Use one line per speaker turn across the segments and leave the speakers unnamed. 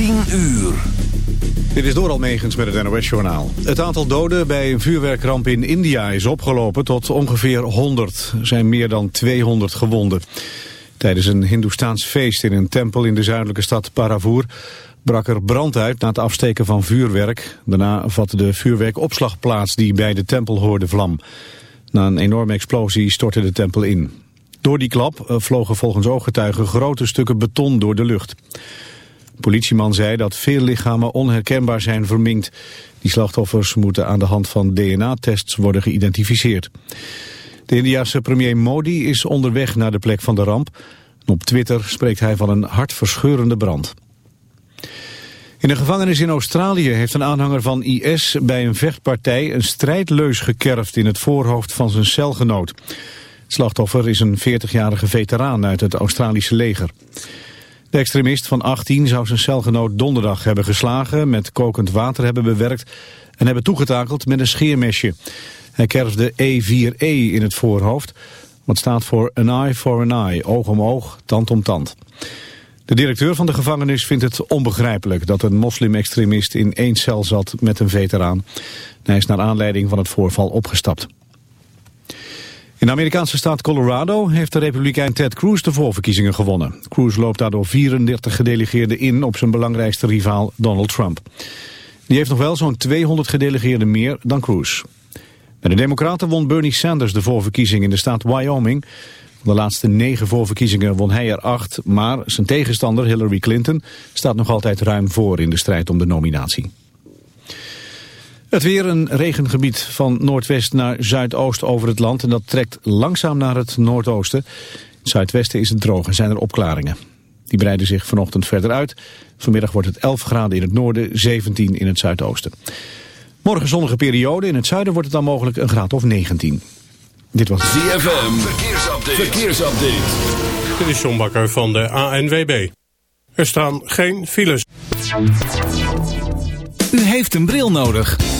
10 uur.
Dit is door Almegens met het NOS-journaal. Het aantal doden bij een vuurwerkramp in India is opgelopen tot ongeveer 100. Er zijn meer dan 200 gewonden. Tijdens een hindoestaans feest in een tempel in de zuidelijke stad Paravur... brak er brand uit na het afsteken van vuurwerk. Daarna vatte de vuurwerkopslagplaats die bij de tempel hoorde vlam. Na een enorme explosie stortte de tempel in. Door die klap eh, vlogen volgens ooggetuigen grote stukken beton door de lucht. De politieman zei dat veel lichamen onherkenbaar zijn verminkt. Die slachtoffers moeten aan de hand van DNA-tests worden geïdentificeerd. De Indiase premier Modi is onderweg naar de plek van de ramp. Op Twitter spreekt hij van een hartverscheurende brand. In een gevangenis in Australië heeft een aanhanger van IS bij een vechtpartij een strijdleus gekerfd in het voorhoofd van zijn celgenoot. Het slachtoffer is een 40-jarige veteraan uit het Australische leger. De extremist van 18 zou zijn celgenoot donderdag hebben geslagen, met kokend water hebben bewerkt en hebben toegetakeld met een scheermesje. Hij kerfde E4E in het voorhoofd, wat staat voor an eye for an eye, oog om oog, tand om tand. De directeur van de gevangenis vindt het onbegrijpelijk dat een moslim-extremist in één cel zat met een veteraan. Hij is naar aanleiding van het voorval opgestapt. In de Amerikaanse staat Colorado heeft de republikein Ted Cruz de voorverkiezingen gewonnen. Cruz loopt daardoor 34 gedelegeerden in op zijn belangrijkste rivaal Donald Trump. Die heeft nog wel zo'n 200 gedelegeerden meer dan Cruz. Bij de Democraten won Bernie Sanders de voorverkiezing in de staat Wyoming. De laatste negen voorverkiezingen won hij er acht, maar zijn tegenstander Hillary Clinton staat nog altijd ruim voor in de strijd om de nominatie. Het weer een regengebied van noordwest naar zuidoost over het land en dat trekt langzaam naar het noordoosten. In het zuidwesten is het droog en zijn er opklaringen. Die breiden zich vanochtend verder uit. Vanmiddag wordt het 11 graden in het noorden, 17 in het zuidoosten. Morgen zonnige periode, in het zuiden wordt het dan mogelijk een graad of 19. Dit was
ZFM, verkeersupdate. verkeersupdate.
Dit is John Bakker van de ANWB. Er staan geen files.
U heeft een bril nodig.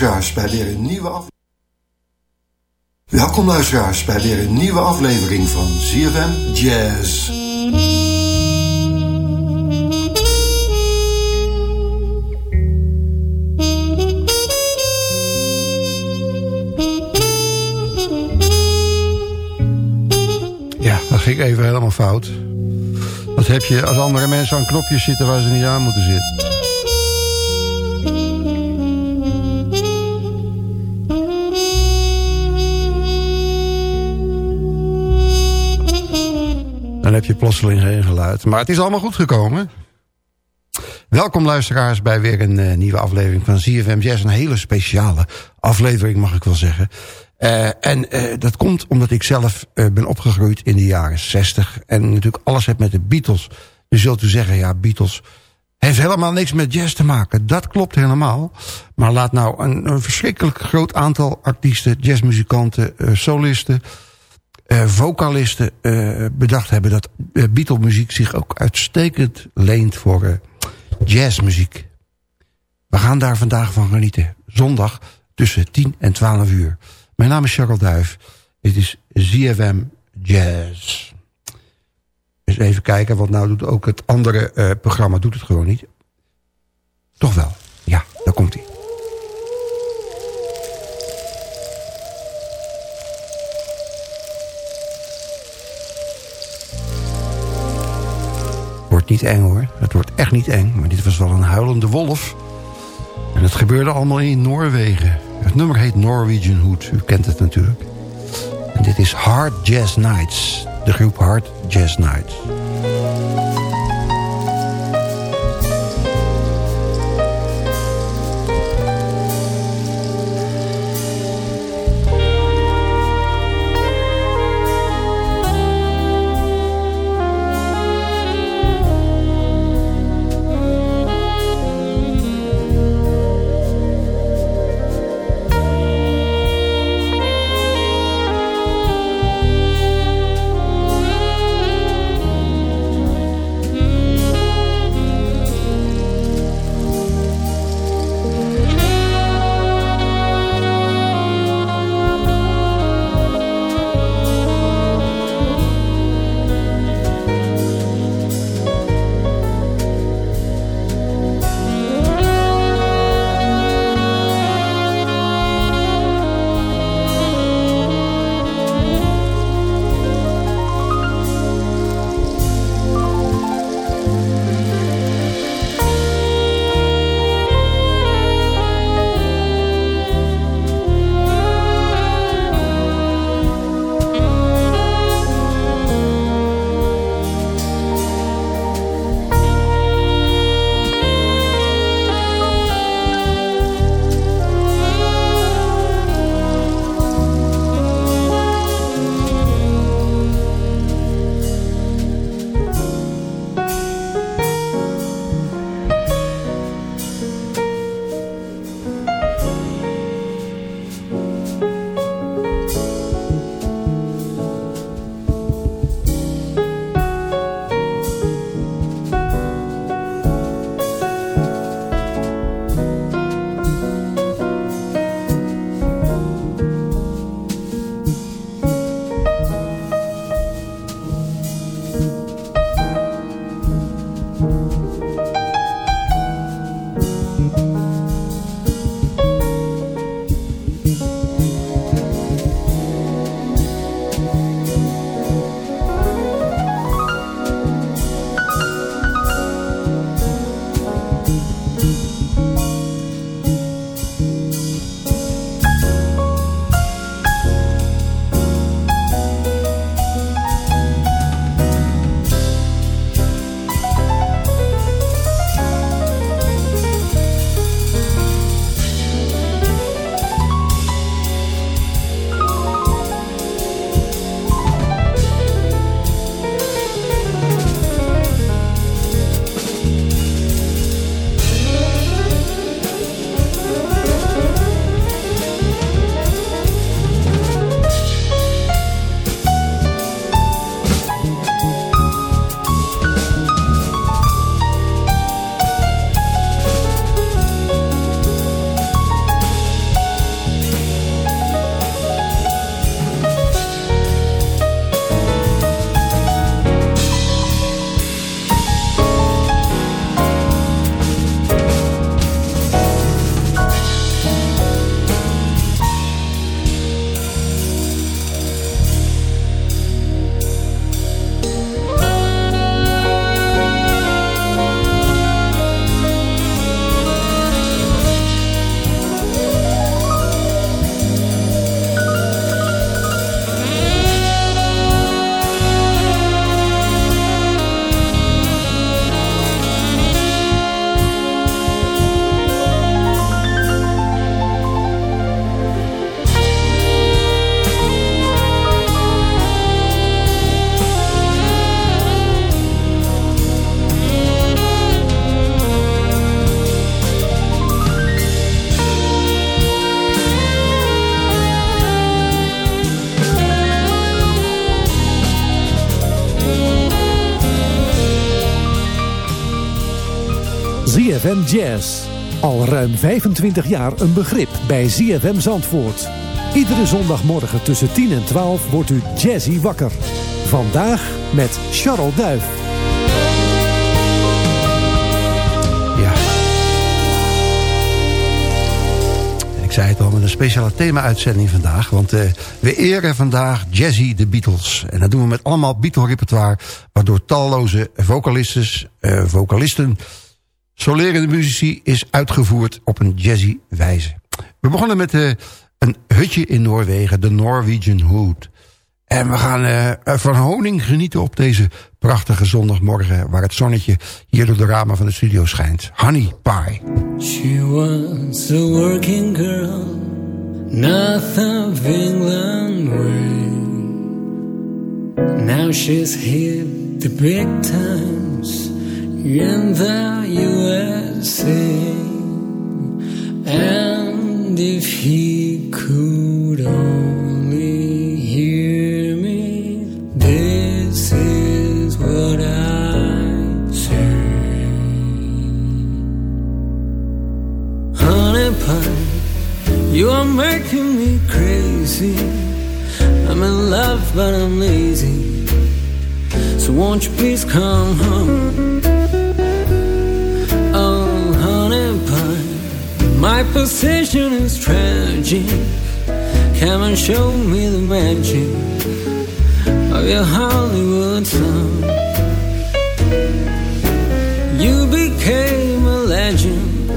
Luisteraars bij weer een nieuwe aflevering. Welkom luisteraars bij weer een nieuwe aflevering van ZFM Jazz.
Ja, dat ging even helemaal fout.
Wat heb je als andere mensen aan knopjes zitten waar ze niet aan moeten zitten? Dan heb je plotseling geen geluid. Maar het is allemaal goed gekomen. Welkom luisteraars bij weer een uh, nieuwe aflevering van ZFM Jazz. Een hele speciale aflevering mag ik wel zeggen. Uh, en uh, dat komt omdat ik zelf ben opgegroeid in de jaren 60. En natuurlijk alles heb met de Beatles. Je zult u zeggen, ja Beatles heeft helemaal niks met jazz te maken. Dat klopt helemaal. Maar laat nou een, een verschrikkelijk groot aantal artiesten, jazzmuzikanten, solisten vocalisten uh, bedacht hebben... dat uh, Beatle-muziek zich ook uitstekend leent voor jazzmuziek. We gaan daar vandaag van genieten. Zondag tussen 10 en 12 uur. Mijn naam is Charles Duif. Dit is ZFM Jazz. Eens even kijken, want nou doet ook het andere programma doet het gewoon niet. Toch wel. Ja, daar komt hij. Niet eng hoor. Het wordt echt niet eng. Maar dit was wel een huilende wolf. En het gebeurde allemaal in Noorwegen. Het nummer heet Norwegian Hood. U kent het natuurlijk. En dit is Hard Jazz Nights. De groep Hard Jazz Nights.
ZFM Jazz. Al ruim 25 jaar een begrip bij ZFM Zandvoort. Iedere zondagmorgen tussen 10 en 12 wordt u jazzy wakker. Vandaag met Charles Duif.
Ja. Ik zei het al, met een speciale thema-uitzending vandaag. Want uh, we eren vandaag Jazzy de Beatles. En dat doen we met allemaal Beatle-repertoire... waardoor talloze vocalisten, uh, vocalisten solerende muzici is uitgevoerd op een jazzy wijze. We begonnen met uh, een hutje in Noorwegen, de Norwegian Hood. En we gaan uh, van honing genieten op deze prachtige zondagmorgen... waar het zonnetje hier door de ramen van de studio schijnt. Honey Pie.
She was a working girl, north of England. Now she's hit the big times in the USA. And if he could only hear me, this is what I say. Honey pie, you are making me crazy. I'm in love, but I'm lazy. So won't you please come home? My position is tragic. Come and show me the magic of your Hollywood song. You became a legend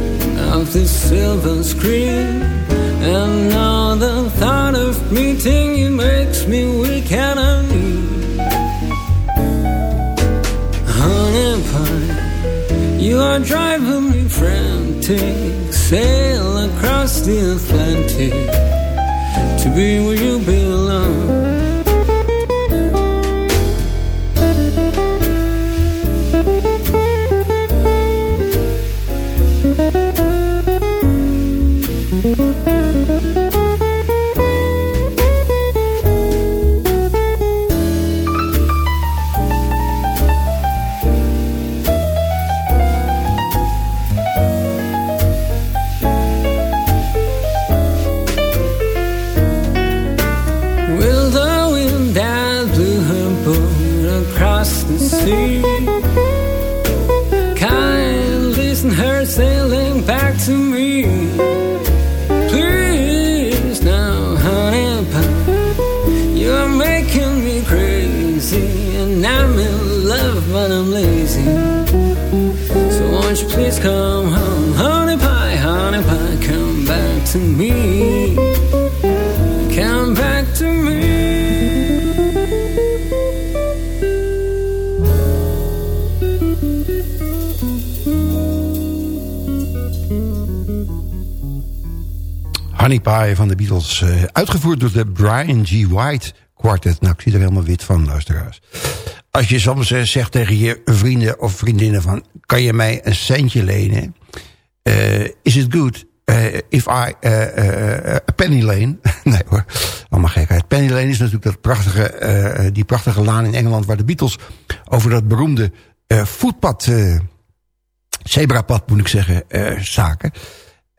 of the silver screen. And now the thought of meeting you makes me weak and uneasy. Honey pie, you are driving me frantic. Sail across the Atlantic to be where you belong.
Eh, uitgevoerd door de Brian G. White Quartet. Nou, ik zie er helemaal wit van, luisteraars. Als je soms eh, zegt tegen je vrienden of vriendinnen van... kan je mij een centje lenen? Eh, is it good if I... a penny lane? nee hoor, allemaal gekheid. Penny lane is natuurlijk dat prachtige, die prachtige laan in Engeland... waar de Beatles over dat beroemde voetpad... zebrapad moet ik zeggen, zaken...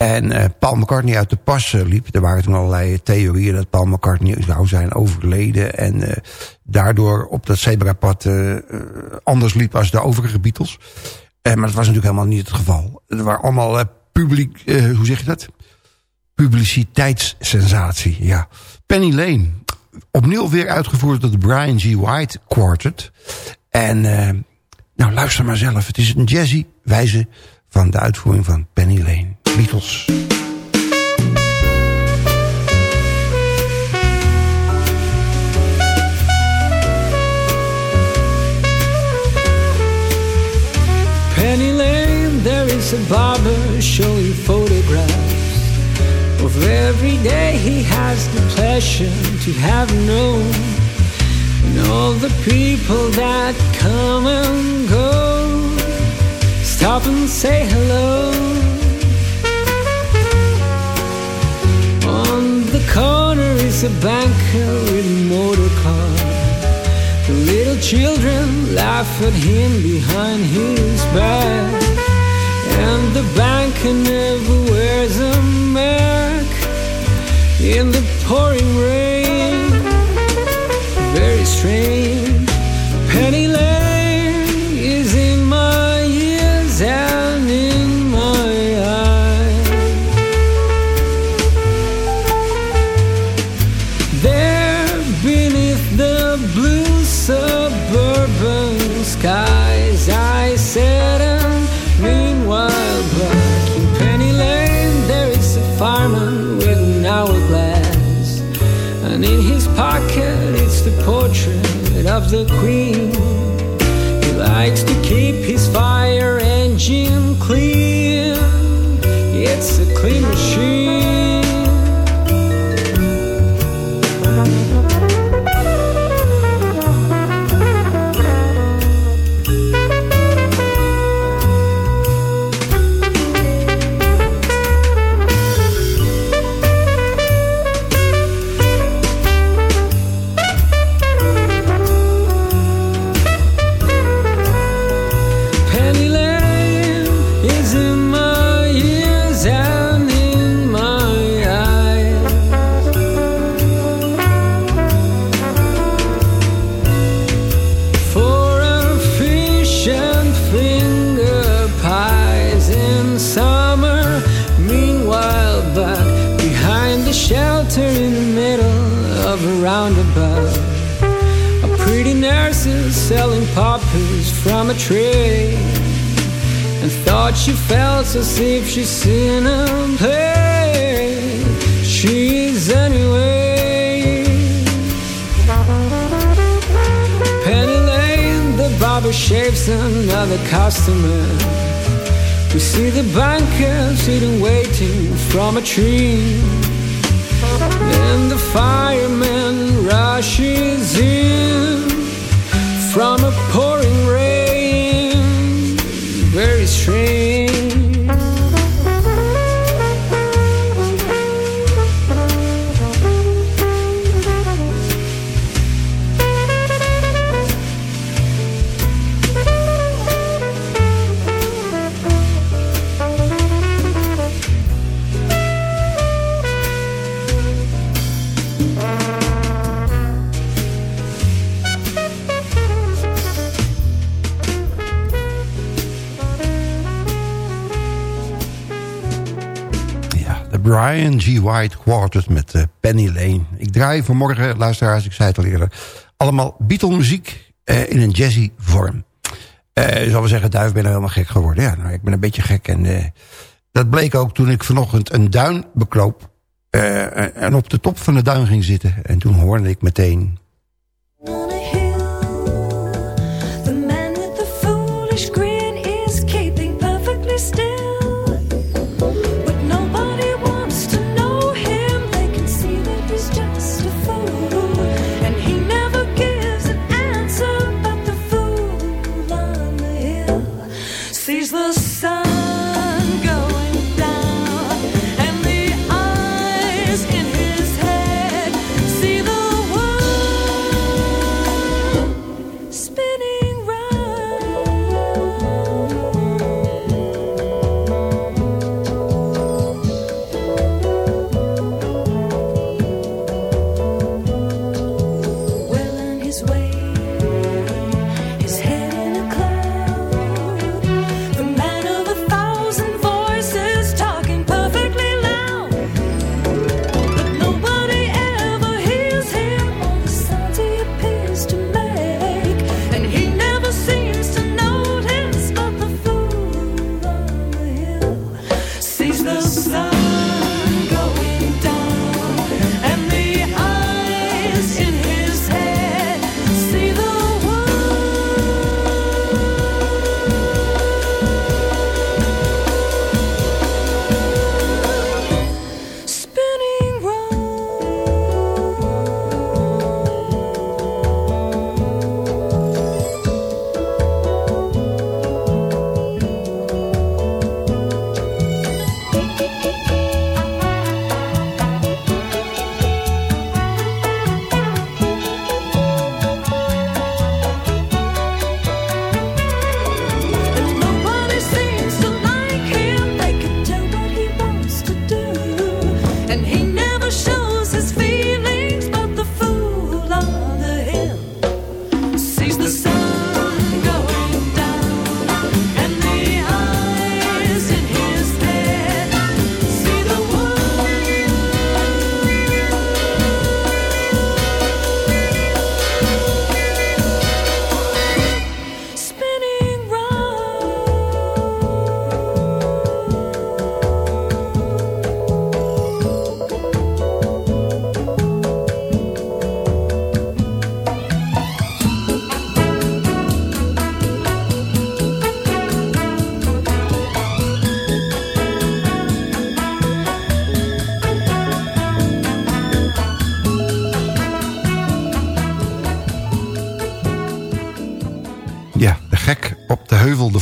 En eh, Paul McCartney uit de pas eh, liep. Er waren toen allerlei theorieën dat Paul McCartney zou zijn overleden. En eh, daardoor op dat zebrapad anders liep als de overige Beatles. Maar dat was natuurlijk helemaal niet het geval. Er waren allemaal publiek, hoe zeg je dat? Publiciteitssensatie, ja. Penny Lane. Opnieuw weer uitgevoerd door de Brian G. White Quartet. En nou luister maar zelf. Het is een jazzy wijze van de uitvoering van Penny Lane. Beatles.
Penny Lane, there is a barber showing photographs of every day he has the pleasure to have known. And all the people that come and go stop and say hello. Corner a banker with a motor car. The little children laugh at him behind his back. And the banker never wears a mark in the pouring rain. Very strange. Penny the Queen. Tree And thought she felt as if she's seen a play She's anyway. Penny Lane, the barber shaves another customer. We see the banker sitting waiting from a tree. Then the fireman rushes in from a pouring rain
train Brian G. White Quartet met eh, Penny Lane. Ik draai vanmorgen, luisteraars, ik zei het al eerder... allemaal Beatle-muziek eh, in een jazzy vorm. Ik zal wel zeggen, Duif ben er helemaal gek geworden. Ja, nou, ik ben een beetje gek. En dat bleek ook toen ik vanochtend een duin bekloop... en op de top van de duin ging zitten. En toen hoorde ik meteen...
The man with the foolish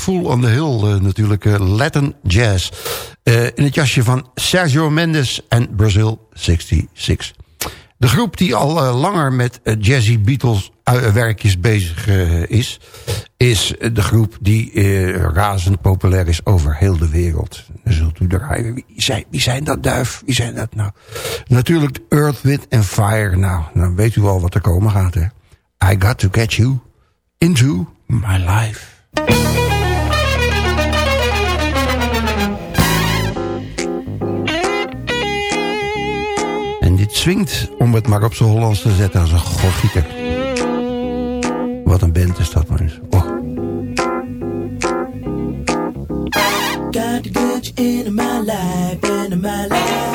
Fool on the Hill
natuurlijk, eh, Latin Jazz. Eh, in het jasje van Sergio Mendes en Brazil 66. De groep die al eh, langer met Jazzy Beatles werkjes bezig is... is de groep die razend populair is over heel de wereld. Zult u draaien. Wie zijn, wie zijn dat duif? Wie zijn dat nou? Natuurlijk Earth, Wind and Fire. Nou, dan weet u al wat er komen gaat, hè. I got to get you into my life. Swingt, om het maar op zijn Hollands te zetten, als een godgieter. Wat een band is dat maar. Oh.
Got you into my life, into my life.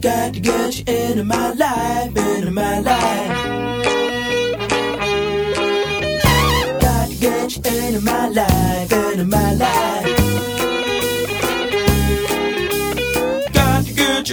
Got you into my life, into my life. Got you into my life, into my life.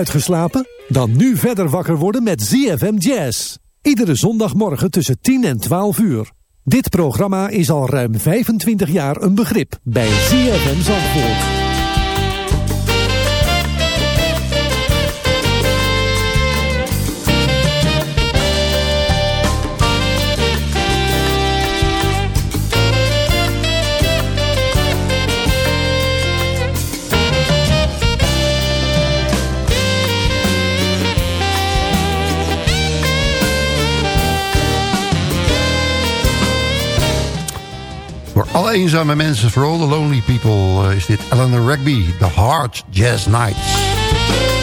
Uitgeslapen? Dan nu verder wakker worden met ZFM Jazz. Iedere zondagmorgen tussen 10 en 12 uur. Dit programma is al ruim 25 jaar een begrip bij ZFM Zandvoort.
Alle eenzame mensen, for all the lonely people... eh, is dit Eleanor Rugby, The Hard Jazz Nights.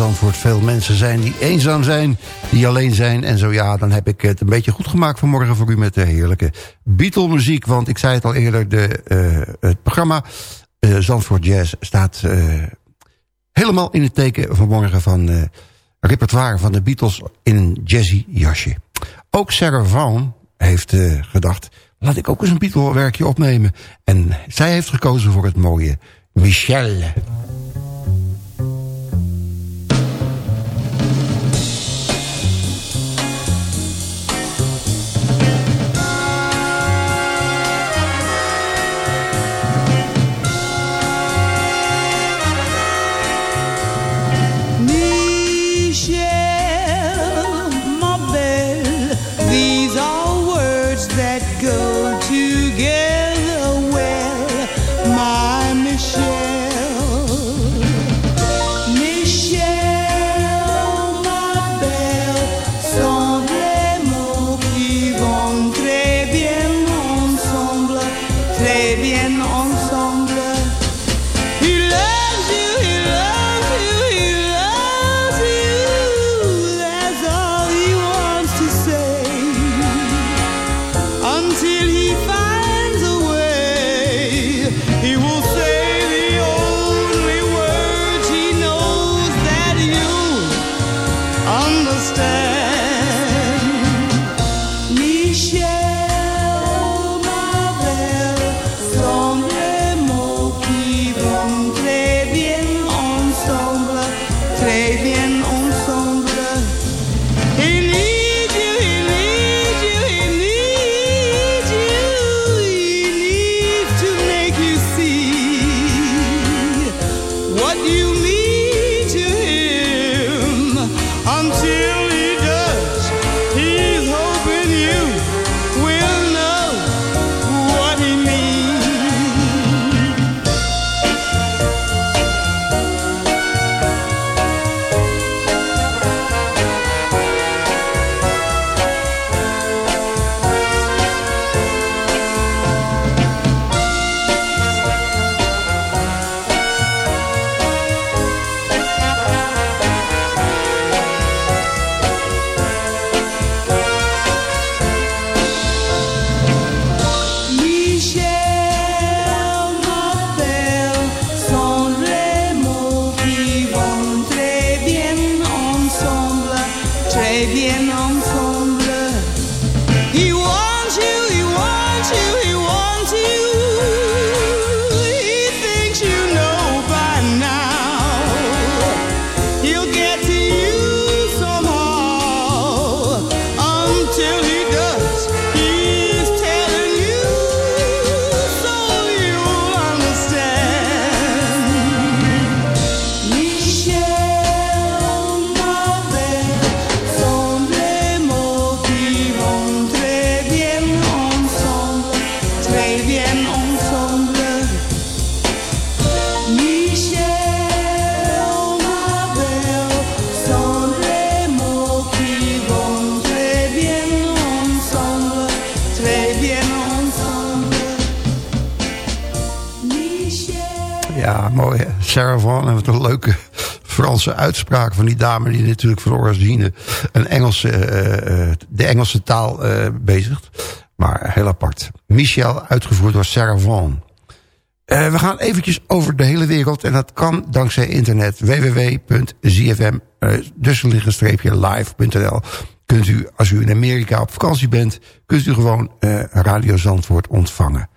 Zandvoort veel mensen zijn die eenzaam zijn, die alleen zijn. En zo ja, dan heb ik het een beetje goed gemaakt vanmorgen voor u met de heerlijke Beatle-muziek. Want ik zei het al eerder, de, eh, het programma eh, Zandvoort Jazz staat eh, helemaal in het teken vanmorgen van repertoire van de Beatles in een jazzy jasje. Ook Sarah Vaughan heeft gedacht, laat ik ook eens een Beatle-werkje opnemen. En zij heeft gekozen voor het mooie Michelle. Franse uitspraak van die dame... die natuurlijk van origine een Engelse, eh, eh, de Engelse taal eh, bezigt. Maar heel apart. Michel, uitgevoerd door Sarah Vaughan. We gaan eventjes over de hele wereld. En dat kan dankzij internet. www.zfm, uh, live.nl Kunt u, als u in Amerika op vakantie bent... kunt u gewoon Radio Zandvoort ontvangen.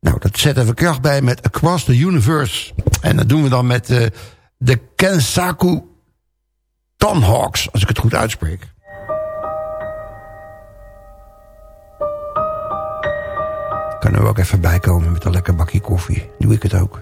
Nou, dat zetten we kracht bij met Across the Universe. En dat doen we dan met de Kensaku Tomhawks, als ik het goed uitspreek. Kan er ook even bijkomen met een lekker bakje koffie. Doe ik het ook.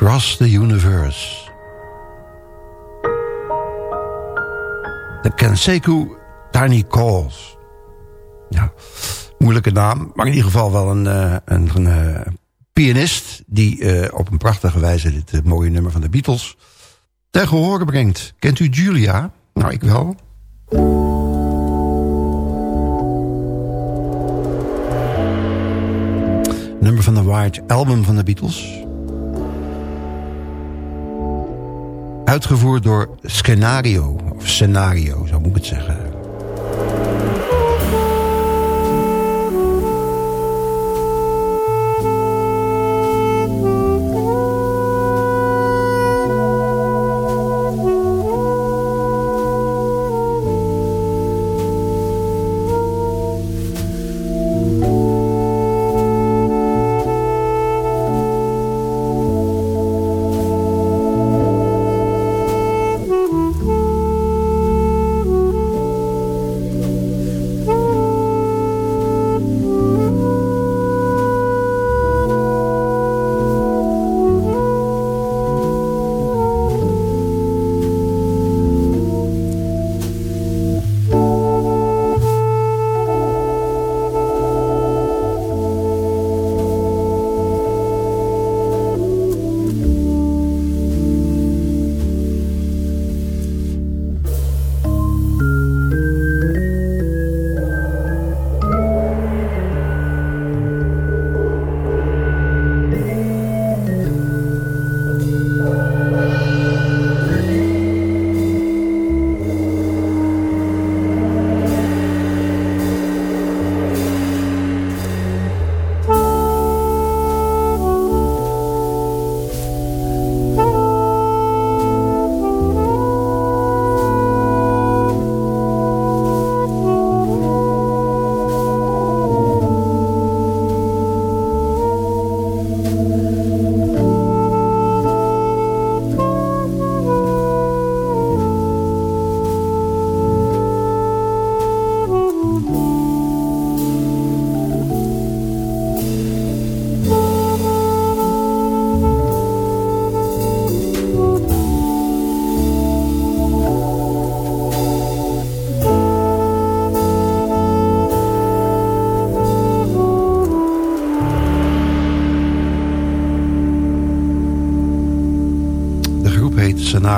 Across the Universe. De Kenseku Tiny Calls. Ja, moeilijke naam, maar in ieder geval wel een, eh, een, eh, pianist... die eh, op een prachtige wijze dit mooie nummer van de Beatles ten gehore brengt. Kent u Julia? Nou, ik wel. Nummer van de White Album van de Beatles. Uitgevoerd door Scenario, of Scenario, zo moet ik het zeggen.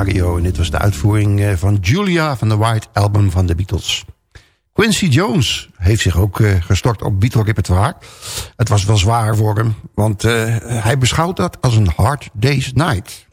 En dit was de uitvoering eh, van Julia van de White Album van de Beatles. Quincy Jones heeft zich ook eh, gestort op Beatle repertoire. Het was wel zwaar voor hem, want eh, hij beschouwt dat als een hard day's night.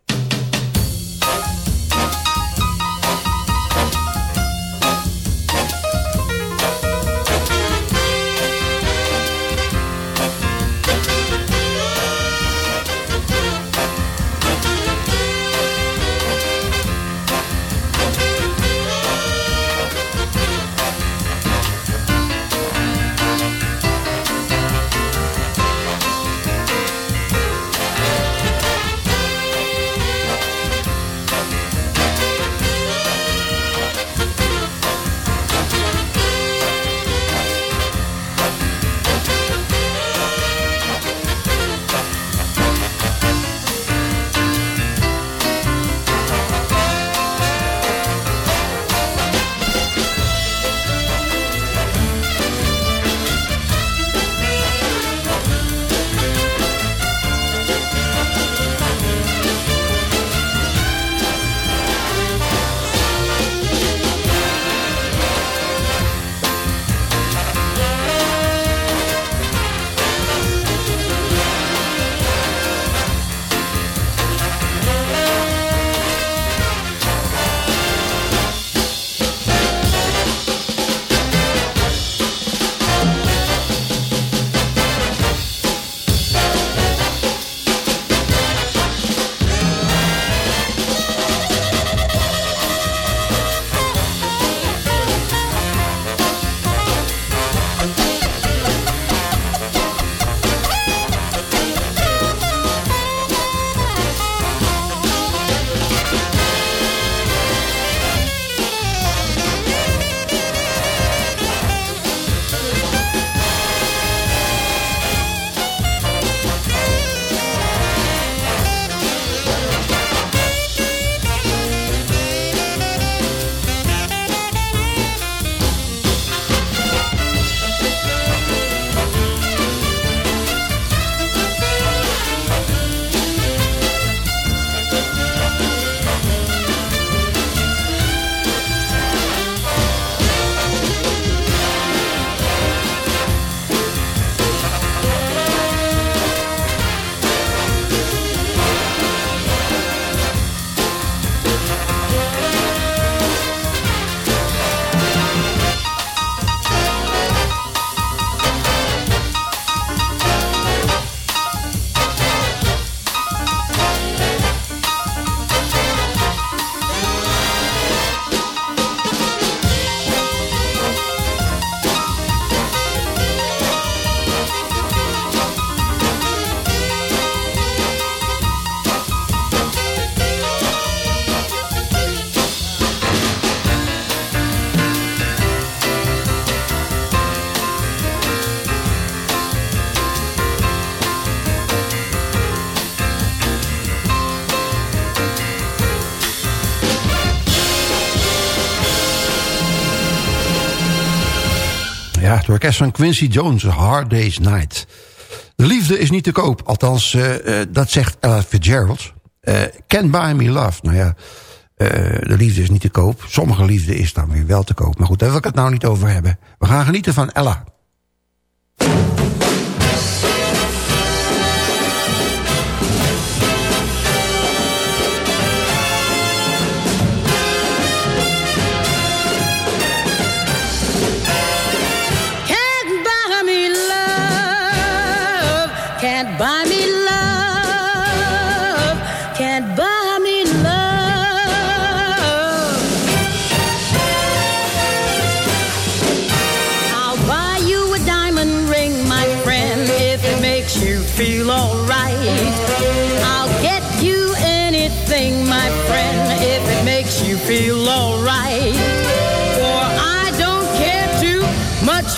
Orkest van Quincy Jones, Hard Day's Night. De liefde is niet te koop, althans, eh, eh, dat zegt Ella Fitzgerald. Eh Can't Buy Me Love, nou ja, de liefde is niet te koop. Sommige liefde is dan weer wel te koop. Maar goed, daar wil ik het nou niet over hebben. We gaan genieten van Ella.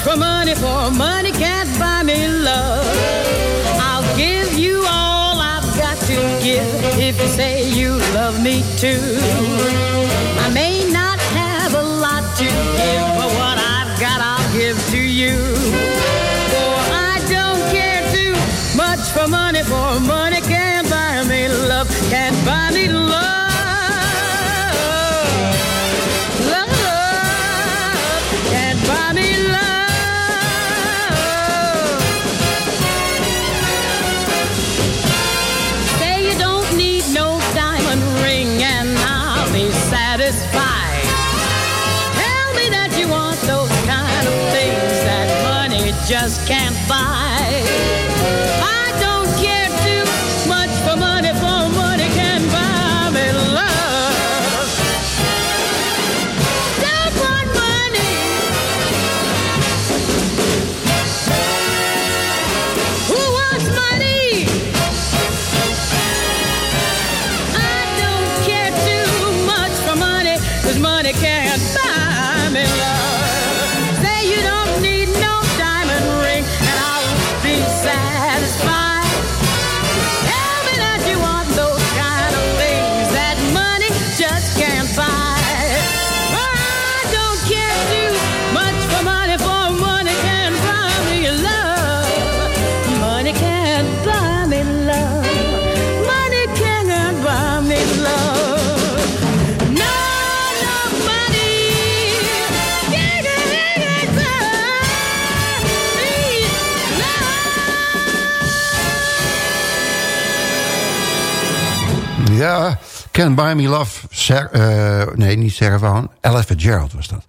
For money, for money can't buy me love. I'll give you all I've got to give if you say you love me too. by.
Ja, Can Buy Me Love. Eh, nee, niet Sarah Vaughan. Ella Fitzgerald was dat.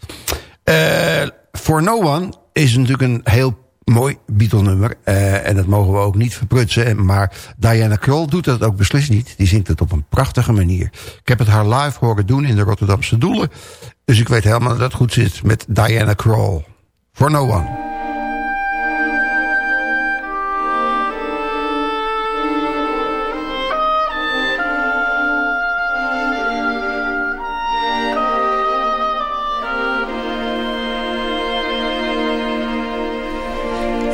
Eh, For No One is natuurlijk een heel mooi Beatle-nummer. eh, en dat mogen we ook niet verprutsen. Maar Diana Kroll doet dat ook beslist niet. Die zingt het op een prachtige manier. Ik heb het haar live horen doen in de Rotterdamse Doelen. Dus ik weet helemaal dat het goed zit met Diana Kroll. For No One.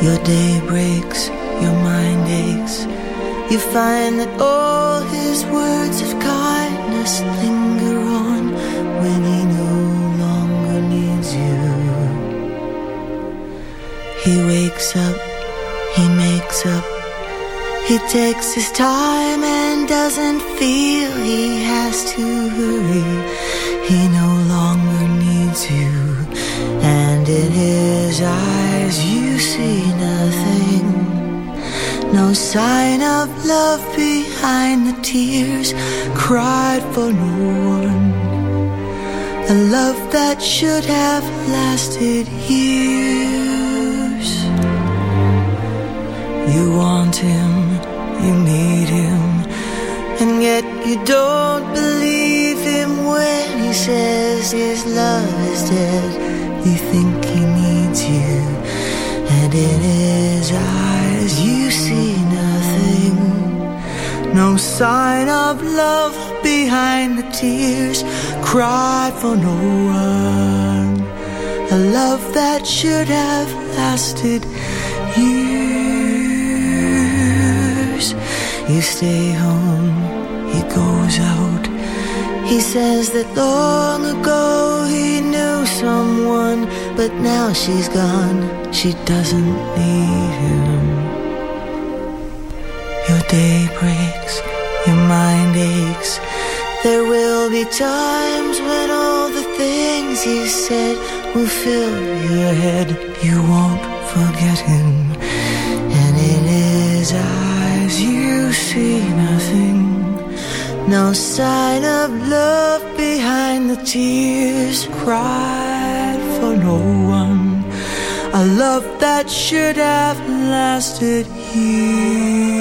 Your day breaks, your mind aches. You find that all his words of kindness linger on when he no longer needs you. He wakes up, he makes up, he takes his time and doesn't feel he has to hurry. He no longer needs you, in his eyes you see nothing. No sign of love behind the tears cried for no one. A love that should have lasted years. You want him, you need him, and yet you don't believe says his love is dead. You think he needs you, and in his eyes you see nothing. No sign of love behind the tears cried for no one. A love that should have lasted years. You stay home. He says that long ago he knew someone but now she's gone. She doesn't need him. Your day breaks, your mind aches. There will be times when all the things you said will fill your head. You won't forget him. And in his eyes you see nothing. No sign of love behind the tears cried for no one. A love that should have lasted years.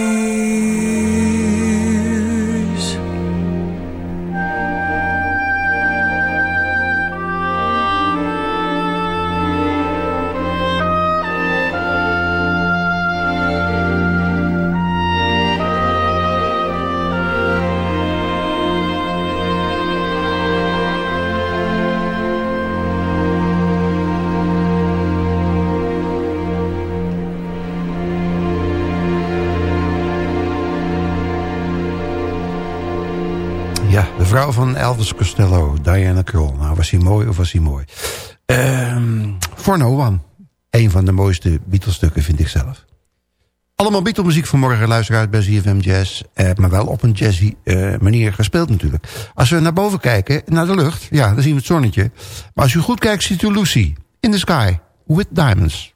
Van Elvis Costello, Diana Kroll. Nou, was hij mooi of was hij mooi? Ehm For No One. Een van de mooiste Beatles-stukken, vind ik zelf. Allemaal Beatle-muziek vanmorgen, luisteraars bij ZFM Jazz. Eh, maar wel op een jazzy eh, manier gespeeld natuurlijk. Als we naar boven kijken, naar de lucht, ja, dan zien we het zonnetje. Maar als u goed kijkt, ziet u Lucy. In the sky, with diamonds.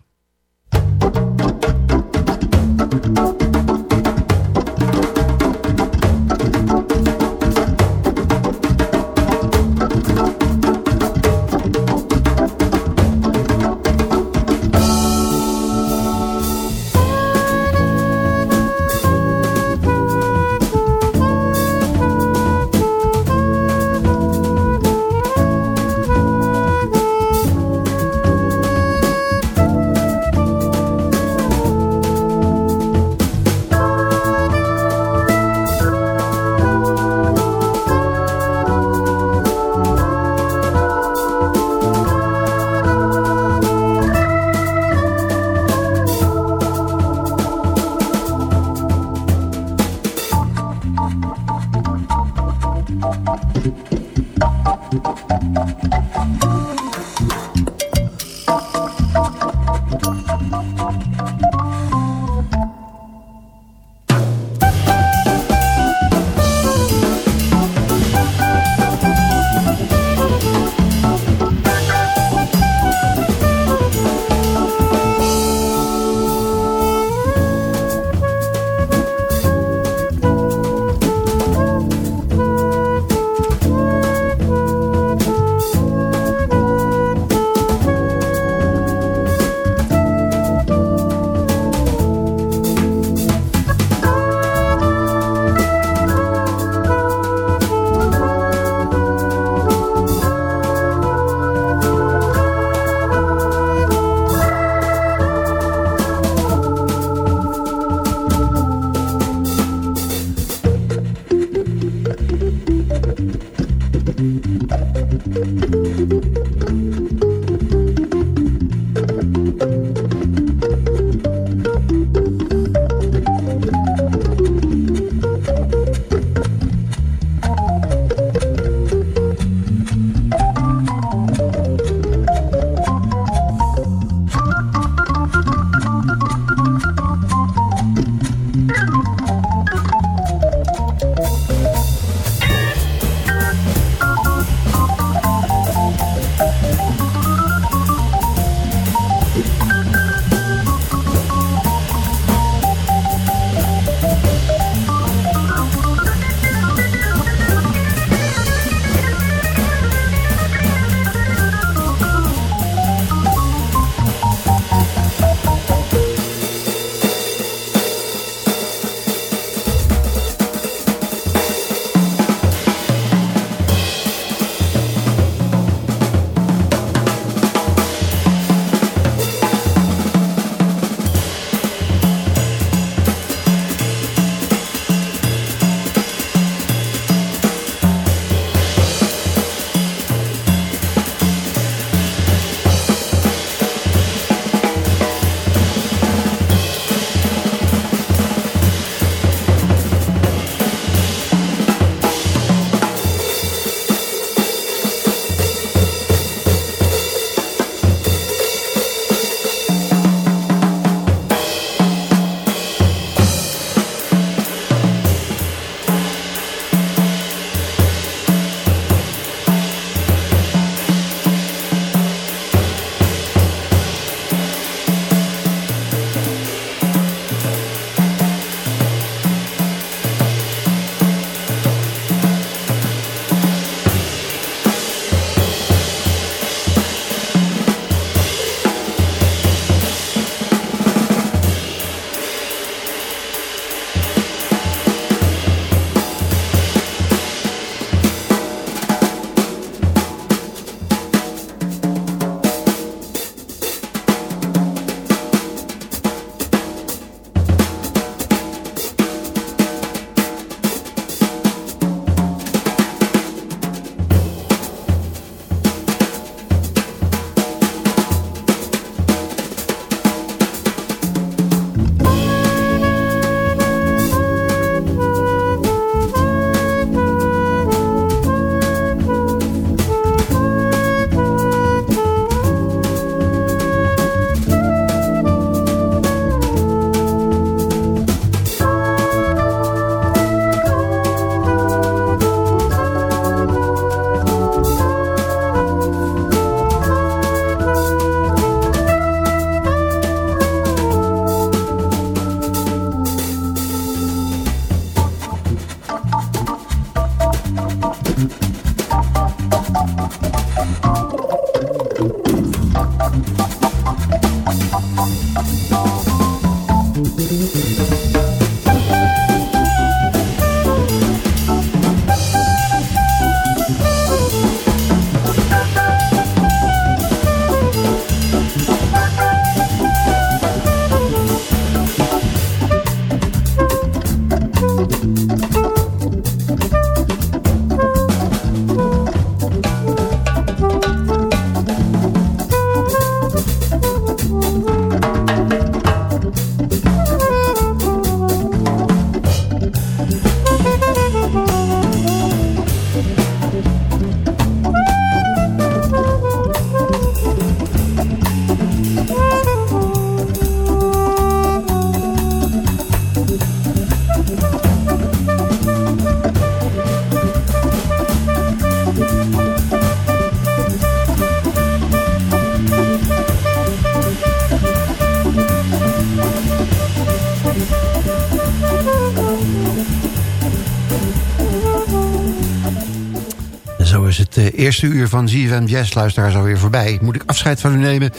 Eerste uur van ZFM Jazz luisteraars alweer voorbij. Moet ik afscheid van u nemen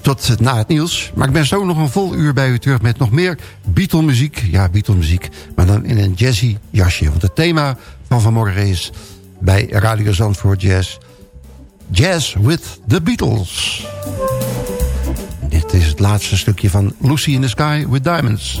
tot na het nieuws. Maar ik ben zo nog een vol uur bij u terug met nog meer Beatle muziek. Ja, Beatle muziek, maar dan in een jazzy jasje. Want het thema van vanmorgen is bij Radio Zandvoort Jazz... Jazz with the Beatles. Dit is het laatste stukje van Lucy in the Sky with Diamonds.